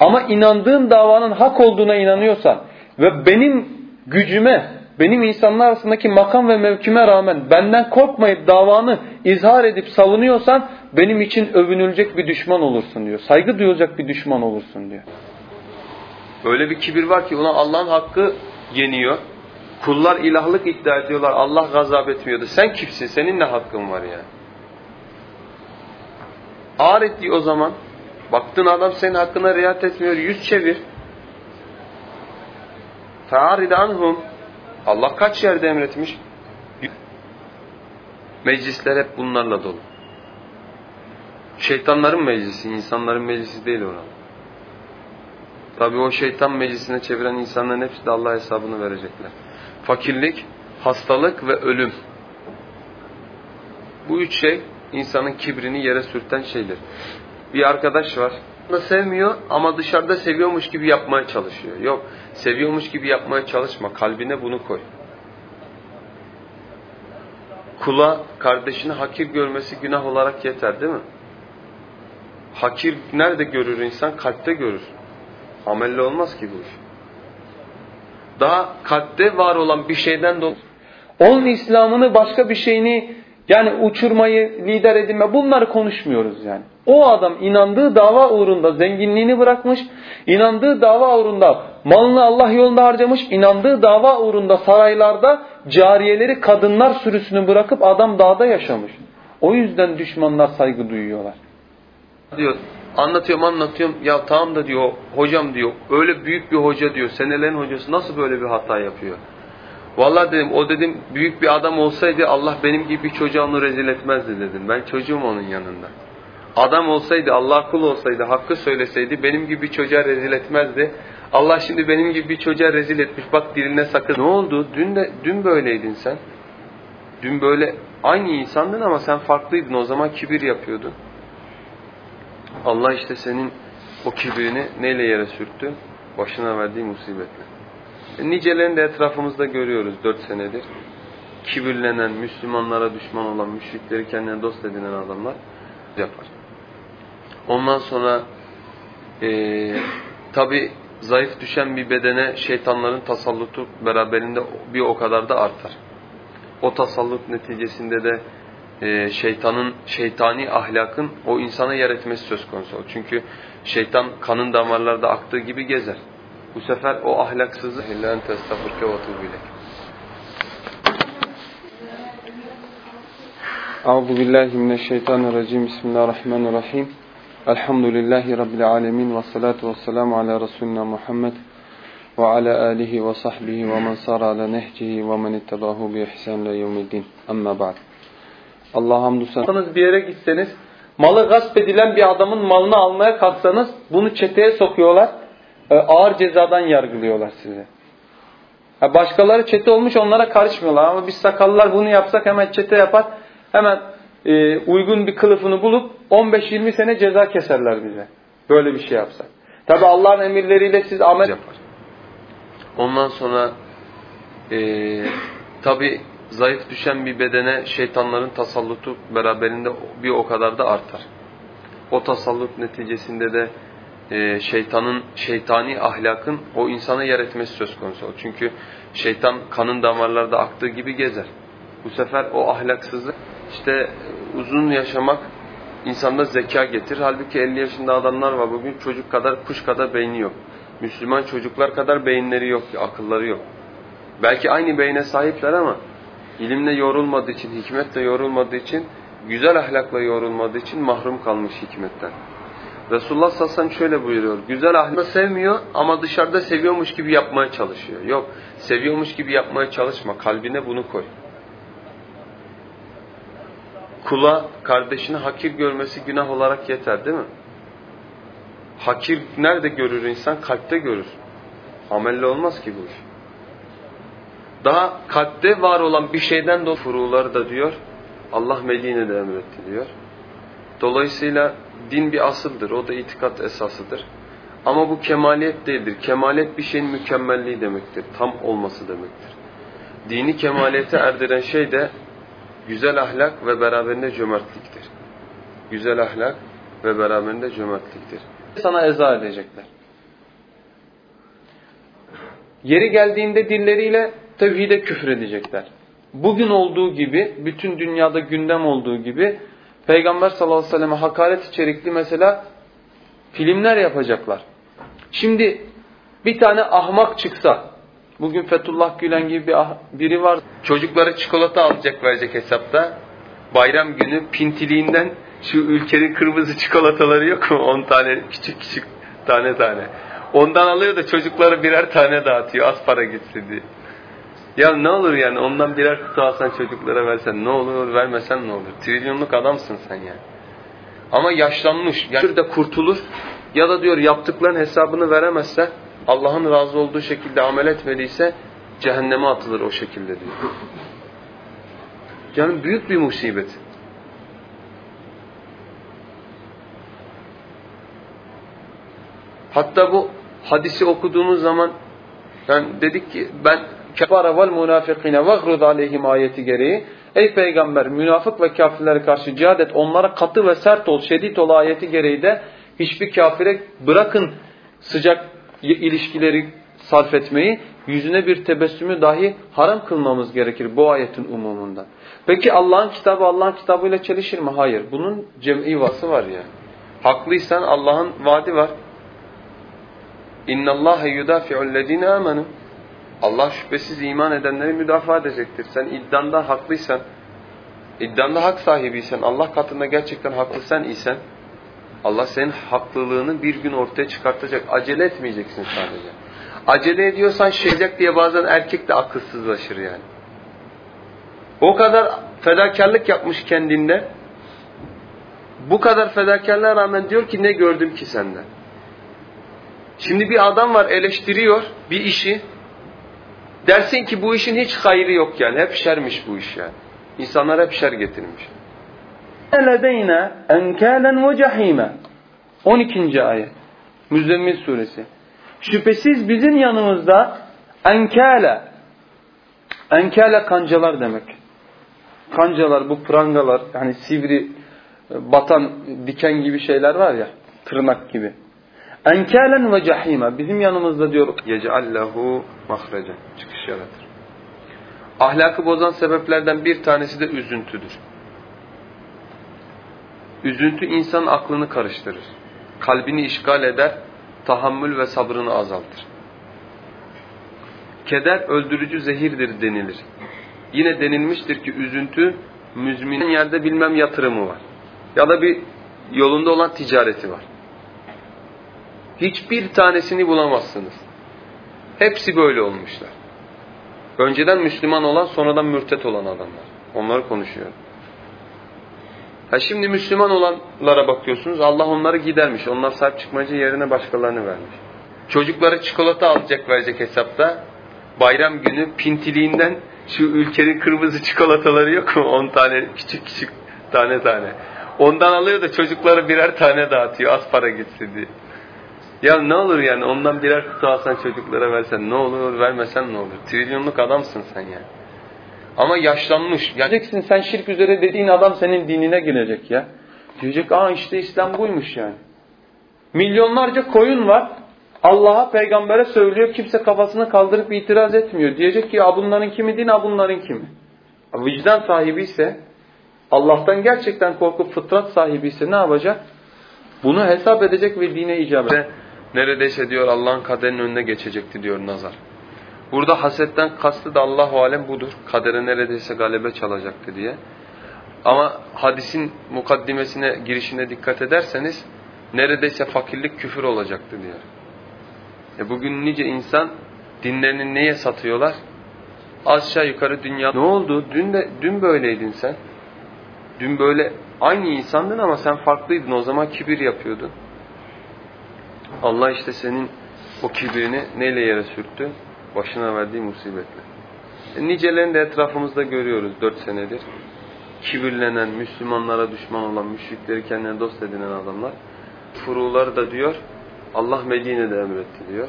Ama inandığın davanın hak olduğuna inanıyorsan ve benim gücüme, benim insanlar arasındaki makam ve mevkime rağmen benden korkmayıp davanı izhar edip savunuyorsan benim için övünülecek bir düşman olursun diyor. Saygı duyulacak bir düşman olursun diyor. Öyle bir kibir var ki ona Allah'ın hakkı yeniyor. Kullar ilahlık iddia ediyorlar. Allah gazap etmiyordu. Sen kimsin? Senin ne hakkın var yani? Ağır ettiği o zaman. Baktın adam senin hakkına riayet etmiyor. Yüz çevir. Ta'arid anhum. Allah kaç yerde emretmiş? Meclisler hep bunlarla dolu. Şeytanların meclisi, insanların meclisi değil orası. Tabi o şeytan meclisine çeviren insanların hepsi de Allah hesabını verecekler. Fakirlik, hastalık ve ölüm. Bu üç şey insanın kibrini yere sürten şeydir. Bir arkadaş var. Da sevmiyor ama dışarıda seviyormuş gibi yapmaya çalışıyor. Yok, seviyormuş gibi yapmaya çalışma. Kalbine bunu koy. Kula kardeşini hakir görmesi günah olarak yeter değil mi? Hakir nerede görür insan? Kalpte görür. Amelle olmaz ki bu iş. Daha kalpte var olan bir şeyden dolayı. Onun İslam'ını başka bir şeyini yani uçurmayı, lider edinme bunları konuşmuyoruz yani. O adam inandığı dava uğrunda zenginliğini bırakmış, inandığı dava uğrunda malını Allah yolunda harcamış, inandığı dava uğrunda saraylarda cariyeleri kadınlar sürüsünü bırakıp adam dağda yaşamış. O yüzden düşmanlar saygı duyuyorlar. Diyor Anlatıyorum anlatıyorum ya tamam da diyor hocam diyor öyle büyük bir hoca diyor senelerin hocası nasıl böyle bir hata yapıyor? Vallahi dedim o dedim büyük bir adam olsaydı Allah benim gibi bir çocuğa onu rezil etmezdi dedim. Ben çocuğum onun yanında. Adam olsaydı Allah kul olsaydı hakkı söyleseydi benim gibi bir çocuğa rezil etmezdi. Allah şimdi benim gibi bir çocuğa rezil etmiş bak diline sakın. Ne oldu? Dün de dün böyleydin sen. Dün böyle aynı insandın ama sen farklıydın. O zaman kibir yapıyordun. Allah işte senin o kibrini neyle yere sürttü? Başına verdiği musibetle. Nicelerini de etrafımızda görüyoruz dört senedir. Kibirlenen, Müslümanlara düşman olan, müşrikleri kendine dost edinen adamlar yapar. Ondan sonra e, tabi zayıf düşen bir bedene şeytanların tasallutu beraberinde bir o kadar da artar. O tasallut neticesinde de e, şeytanın, şeytani ahlakın o insana yer etmesi söz konusu. Çünkü şeytan kanın damarlarda aktığı gibi gezer. Bu sefer o ahlaksızı hellen testafurke ve Euzu billahi mineşşeytanirracim. Bismillahirrahmanirrahim. Elhamdülillahi rabbil alamin ve salatu vesselamü ala resulina Muhammed ve ala alihi ve sahbihi ve men sara ala nehcihi ve men ittabahu bi ihsan ila yevmiddin. Amma ba'd. Allah hamdü sana. Bir yere gitseniz malı gasp edilen bir adamın malını almaya kalksanız bunu çeteye sokuyorlar. E, ağır cezadan yargılıyorlar sizi. başkaları çete olmuş onlara karışmıyorlar ama biz sakallılar bunu yapsak hemen çete yapar. Hemen e, uygun bir kılıfını bulup 15-20 sene ceza keserler bize. Böyle bir şey yapsak. Tabi Allah'ın emirleriyle siz amel. Ondan sonra e, tabi zayıf düşen bir bedene şeytanların tasallutu beraberinde bir o kadar da artar. O tasallut neticesinde de e, şeytanın, şeytani ahlakın o insana yer etmesi söz konusu. Çünkü şeytan kanın damarlarda aktığı gibi gezer. Bu sefer o ahlaksızlık işte uzun yaşamak insanda zeka getir. Halbuki 50 yaşında adamlar var bugün çocuk kadar kuş kadar beyni yok. Müslüman çocuklar kadar beyinleri yok, akılları yok. Belki aynı beyne sahipler ama ilimle yorulmadığı için, hikmetle yorulmadığı için, güzel ahlakla yorulmadığı için mahrum kalmış hikmetten. Resulullah sallallahu aleyhi ve sellem şöyle buyuruyor. Güzel ahlakı sevmiyor ama dışarıda seviyormuş gibi yapmaya çalışıyor. Yok, seviyormuş gibi yapmaya çalışma. Kalbine bunu koy. Kula kardeşini hakir görmesi günah olarak yeter değil mi? Hakir nerede görür insan? Kalpte görür. Amelle olmaz ki bu iş. Daha kalpte var olan bir şeyden de furuları da diyor. Allah Medine'de emretti diyor. Dolayısıyla din bir asıldır. O da itikat esasıdır. Ama bu kemaliyet değildir. Kemalet bir şeyin mükemmelliği demektir. Tam olması demektir. Dini kemaliyete erdiren şey de güzel ahlak ve beraberinde cömertliktir. Güzel ahlak ve beraberinde cömertliktir. Sana eza edecekler. Yeri geldiğinde dilleriyle tevhide küfür edecekler. Bugün olduğu gibi, bütün dünyada gündem olduğu gibi Peygamber sallallahu aleyhi ve selleme hakaret içerikli mesela filmler yapacaklar. Şimdi bir tane ahmak çıksa, bugün Fethullah Gülen gibi bir ah, biri var. Çocuklara çikolata alacak verecek hesapta. Bayram günü pintiliğinden şu ülkenin kırmızı çikolataları yok mu? 10 tane küçük küçük tane tane. Ondan alıyor da çocuklara birer tane dağıtıyor az para gitsin diye. Ya ne olur yani ondan birer kutu alsan çocuklara versen ne olur vermesen ne olur. Trilyonluk adamsın sen yani. Ama yaşlanmış. Yani de kurtulur ya da diyor yaptıkların hesabını veremezse Allah'ın razı olduğu şekilde amel etmediyse cehenneme atılır o şekilde diyor. Yani büyük bir musibet. Hatta bu hadisi okuduğumuz zaman yani dedik ki ben kefara vel munafikine vaghrud aleyhim ayeti gereği ey peygamber münafık ve kafirlere karşı cihad et onlara katı ve sert ol şiddet ol ayeti gereği de hiçbir kafire bırakın sıcak ilişkileri sarf etmeyi yüzüne bir tebessümü dahi haram kılmamız gerekir bu ayetin umumunda. Peki Allah'ın kitabı Allah'ın kitabıyla çelişir mi? Hayır. Bunun cem'i vası var ya. Haklıysan Allah'ın vaadi var. İnna Allah yudafi'u'llezine amenu. Allah şüphesiz iman edenleri müdafaa edecektir. Sen iddanda haklıysan, iddanda hak sahibiysen, Allah katında gerçekten haklı sen isen, Allah senin haklılığını bir gün ortaya çıkartacak. Acele etmeyeceksin sadece. Acele ediyorsan şeycek diye bazen erkek de akılsızlaşır yani. O kadar fedakarlık yapmış kendinde. Bu kadar fedakarlığa rağmen diyor ki ne gördüm ki senden. Şimdi bir adam var eleştiriyor bir işi. Dersin ki bu işin hiç hayrı yok yani. Hep şermiş bu iş yani. İnsanlar hep şer getirmiş. لَدَيْنَا اَنْكَالًا وَجَح۪يمًا 12. ayet. Müzzemmil suresi. Şüphesiz bizim yanımızda enkâle enkâle kancalar demek. Kancalar bu prangalar hani sivri batan diken gibi şeyler var ya tırnak gibi. Enkâlen ve cahîme. Bizim yanımızda diyor. Yec'allehu mahrecen. Çıkış yaratır. Ahlakı bozan sebeplerden bir tanesi de üzüntüdür. Üzüntü insanın aklını karıştırır. Kalbini işgal eder, tahammül ve sabrını azaltır. Keder öldürücü zehirdir denilir. Yine denilmiştir ki üzüntü müzmin yerde bilmem yatırımı var. Ya da bir yolunda olan ticareti var. Hiçbir tanesini bulamazsınız. Hepsi böyle olmuşlar. Önceden Müslüman olan sonradan mürtet olan adamlar. Onları konuşuyor. Ha şimdi Müslüman olanlara bakıyorsunuz Allah onları gidermiş. Onlar sahip çıkmacı yerine başkalarını vermiş. Çocuklara çikolata alacak verecek hesapta. Bayram günü pintiliğinden şu ülkenin kırmızı çikolataları yok mu? 10 tane küçük küçük tane tane. Ondan alıyor da çocuklara birer tane dağıtıyor az para gitsin diye. Ya ne olur yani ondan birer kutu alsan çocuklara versen ne olur vermesen ne olur. Trilyonluk adamsın sen yani. Ama yaşlanmış. Geleceksin sen şirk üzere dediğin adam senin dinine girecek ya. Diyecek aa işte İslam buymuş yani. Milyonlarca koyun var. Allah'a peygambere söylüyor. Kimse kafasını kaldırıp itiraz etmiyor. Diyecek ki ya bunların kimi din, ha bunların kimi. Vicdan sahibi ise Allah'tan gerçekten korkup fıtrat sahibi ise ne yapacak? Bunu hesap edecek ve dine icabet. Neredeyse diyor Allah'ın kaderinin önüne geçecekti diyor nazar. Burada hasetten kastı da Allahu alem budur. Kadere neredeyse galebe çalacaktı diye. Ama hadisin mukaddimesine girişine dikkat ederseniz neredeyse fakirlik küfür olacaktı diyor. E bugün nice insan dinlerini neye satıyorlar? Aşağı yukarı dünya. Ne oldu? Dün de dün böyleydin sen. Dün böyle aynı insandın ama sen farklıydın. O zaman kibir yapıyordun. Allah işte senin o kibirini neyle yere sürttü? Başına verdiği musibetle. E, nicelerini de etrafımızda görüyoruz dört senedir. Kibirlenen, Müslümanlara düşman olan, müşrikleri kendine dost edinen adamlar. Furuları da diyor, Allah Medine'de emretti diyor.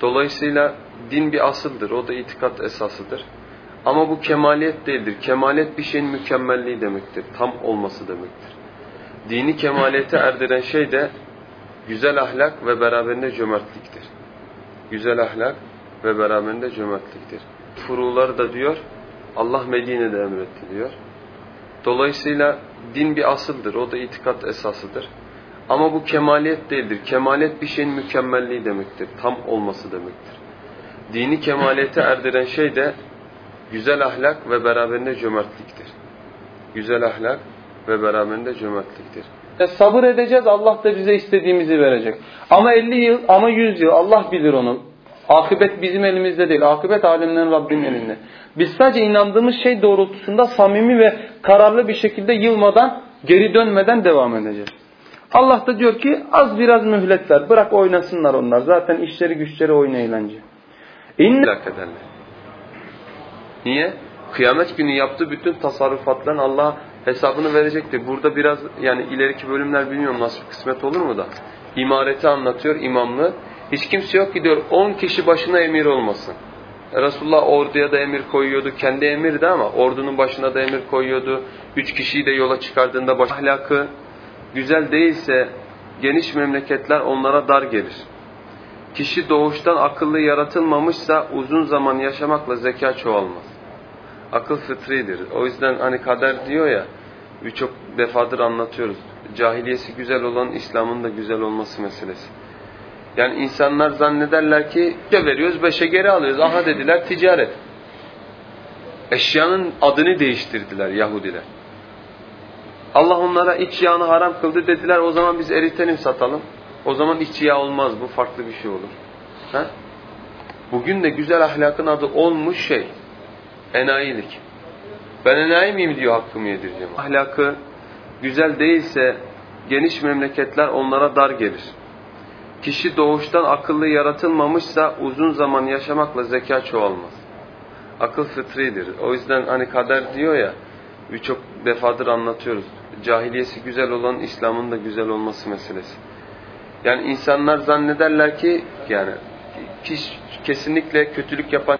Dolayısıyla din bir asıldır, o da itikat esasıdır. Ama bu kemaliyet değildir. Kemalet bir şeyin mükemmelliği demektir, tam olması demektir. Dini kemaliyete erdiren şey de güzel ahlak ve beraberinde cömertliktir. Güzel ahlak ve beraberinde cömertliktir. Furuları da diyor, Allah Medine'de emretti diyor. Dolayısıyla din bir asıldır, o da itikat esasıdır. Ama bu kemaliyet değildir. Kemalet bir şeyin mükemmelliği demektir, tam olması demektir. Dini kemaliyete erdiren şey de güzel ahlak ve beraberinde cömertliktir. Güzel ahlak ve beraberinde cömertliktir. E, sabır edeceğiz Allah da bize istediğimizi verecek. Ama 50 yıl ama 100 yıl Allah bilir onu. Akıbet bizim elimizde değil. Akıbet alemlerin Rabbinin elinde. Biz sadece inandığımız şey doğrultusunda samimi ve kararlı bir şekilde yılmadan, geri dönmeden devam edeceğiz. Allah da diyor ki az biraz mühlet ver. Bırak oynasınlar onlar. Zaten işleri güçleri oyun eğlence. İnne. Niye? Kıyamet günü yaptığı bütün tasarrufatların Allah hesabını verecektir. Burada biraz yani ileriki bölümler bilmiyorum nasıl kısmet olur mu da. İmareti anlatıyor imamlığı. Hiç kimse yok ki diyor 10 kişi başına emir olmasın. Resulullah orduya da emir koyuyordu. Kendi emirdi ama ordunun başına da emir koyuyordu. Üç kişiyi de yola çıkardığında baş ahlakı güzel değilse geniş memleketler onlara dar gelir. Kişi doğuştan akıllı yaratılmamışsa uzun zaman yaşamakla zeka çoğalmaz. Akıl fıtridir. O yüzden hani kader diyor ya birçok defadır anlatıyoruz. Cahiliyesi güzel olan İslam'ın da güzel olması meselesi. Yani insanlar zannederler ki beşe veriyoruz beşe geri alıyoruz. Aha dediler ticaret. Eşyanın adını değiştirdiler Yahudiler. Allah onlara iç yağını haram kıldı dediler o zaman biz eritelim satalım. O zaman iç yağ olmaz bu farklı bir şey olur. Ha? Bugün de güzel ahlakın adı olmuş şey. Enayilik. Ben enayi miyim diyor hakkımı yedireceğim. Ahlakı güzel değilse geniş memleketler onlara dar gelir. Kişi doğuştan akıllı yaratılmamışsa uzun zaman yaşamakla zeka çoğalmaz. Akıl fıtridir. O yüzden hani kader diyor ya birçok defadır anlatıyoruz. Cahiliyesi güzel olan İslam'ın da güzel olması meselesi. Yani insanlar zannederler ki yani kesinlikle kötülük yapan